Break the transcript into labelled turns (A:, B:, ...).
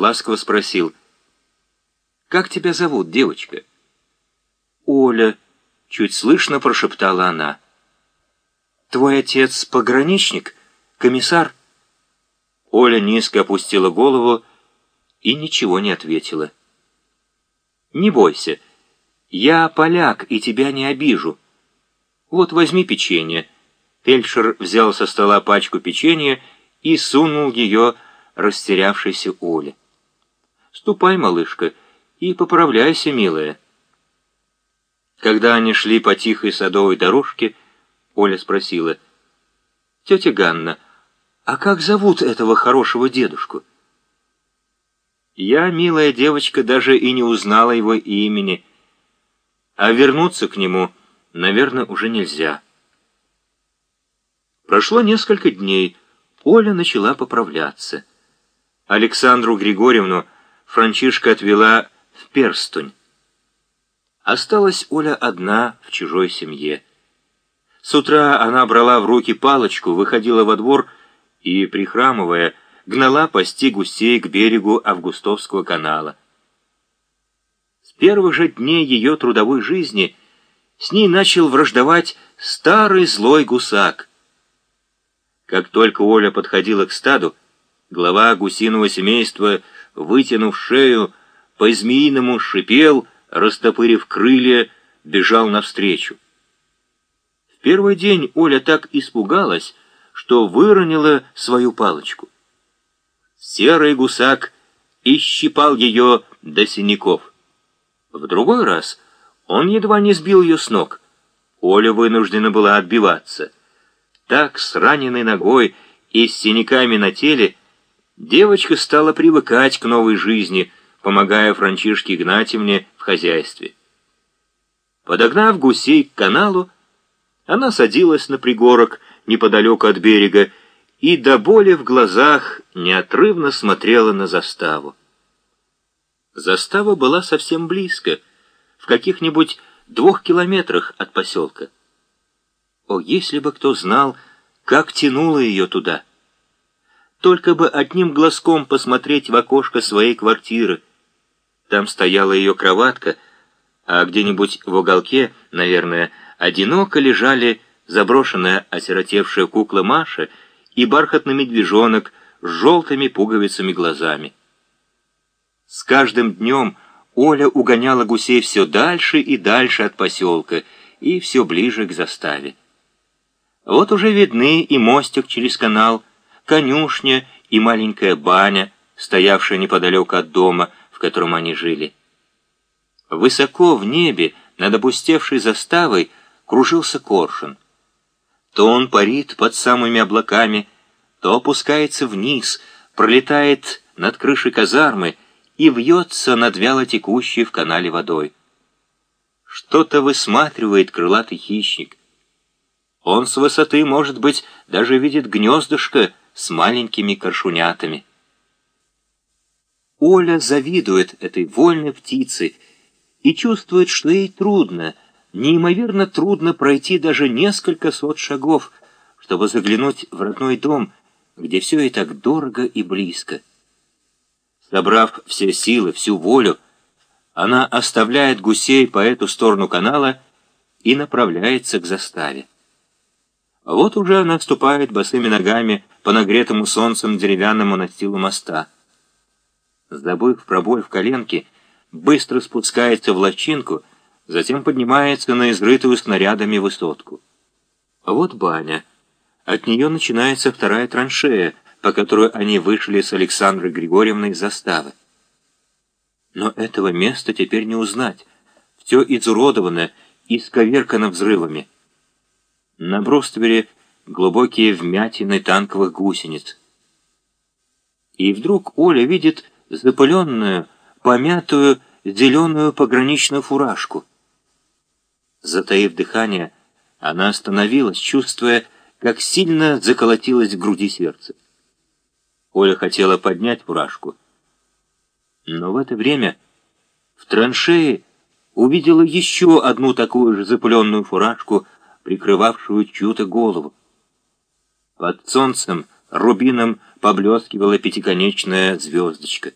A: ласково спросил, «Как тебя зовут, девочка?» «Оля», — чуть слышно прошептала она. «Твой отец пограничник, комиссар?» Оля низко опустила голову и ничего не ответила. «Не бойся, я поляк и тебя не обижу. Вот возьми печенье». Фельдшер взял со стола пачку печенья и сунул ее растерявшейся Оле. «Ступай, малышка, и поправляйся, милая». Когда они шли по тихой садовой дорожке, Оля спросила, «Тетя Ганна, а как зовут этого хорошего дедушку?» Я, милая девочка, даже и не узнала его имени, а вернуться к нему, наверное, уже нельзя. Прошло несколько дней, Оля начала поправляться. Александру Григорьевну Франчишка отвела в Перстунь. Осталась Оля одна в чужой семье. С утра она брала в руки палочку, выходила во двор и, прихрамывая, гнала пасти гусей к берегу Августовского канала. С первых же дней ее трудовой жизни с ней начал враждовать старый злой гусак. Как только Оля подходила к стаду, Глава гусиного семейства, вытянув шею, по-змеиному шипел, растопырив крылья, бежал навстречу. В первый день Оля так испугалась, что выронила свою палочку. Серый гусак исщипал ее до синяков. В другой раз он едва не сбил ее с ног. Оля вынуждена была отбиваться. Так, с раненой ногой и с синяками на теле, Девочка стала привыкать к новой жизни, помогая Франчишке Игнатьевне в хозяйстве. Подогнав гусей к каналу, она садилась на пригорок неподалеку от берега и до боли в глазах неотрывно смотрела на заставу. Застава была совсем близко, в каких-нибудь двух километрах от поселка. О, если бы кто знал, как тянуло ее туда! Только бы одним глазком посмотреть в окошко своей квартиры. Там стояла ее кроватка, а где-нибудь в уголке, наверное, одиноко лежали заброшенная осиротевшая кукла Маша и бархатный медвежонок с желтыми пуговицами глазами. С каждым днем Оля угоняла гусей все дальше и дальше от поселка и все ближе к заставе. Вот уже видны и мостик через канал, конюшня и маленькая баня, стоявшая неподалеку от дома, в котором они жили. Высоко в небе, над опустевшей заставой, кружился коршун. То он парит под самыми облаками, то опускается вниз, пролетает над крышей казармы и вьется над вяло текущей в канале водой. Что-то высматривает крылатый хищник. Он с высоты, может быть, даже видит гнездышко, с маленькими коршунятами. Оля завидует этой вольной птице и чувствует, что ей трудно, неимоверно трудно пройти даже несколько сот шагов, чтобы заглянуть в родной дом, где все и так дорого и близко. Собрав все силы, всю волю, она оставляет гусей по эту сторону канала и направляется к заставе. Вот уже она ступает босыми ногами по нагретому солнцем деревянному настилу моста. Забыв про боль в коленке, быстро спускается в лачинку, затем поднимается на изрытую снарядами высотку. Вот баня. От нее начинается вторая траншея, по которой они вышли с Александрой Григорьевной заставы. Но этого места теперь не узнать. Все изуродовано и сковеркано взрывами. На бруствере глубокие вмятины танковых гусениц. И вдруг Оля видит запыленную, помятую, зеленую пограничную фуражку. Затаив дыхание, она остановилась, чувствуя, как сильно заколотилось в груди сердце. Оля хотела поднять фуражку. Но в это время в траншее увидела еще одну такую же запыленную фуражку, прикрывавшую чью-то голову. Под солнцем рубином поблескивала пятиконечная звездочка.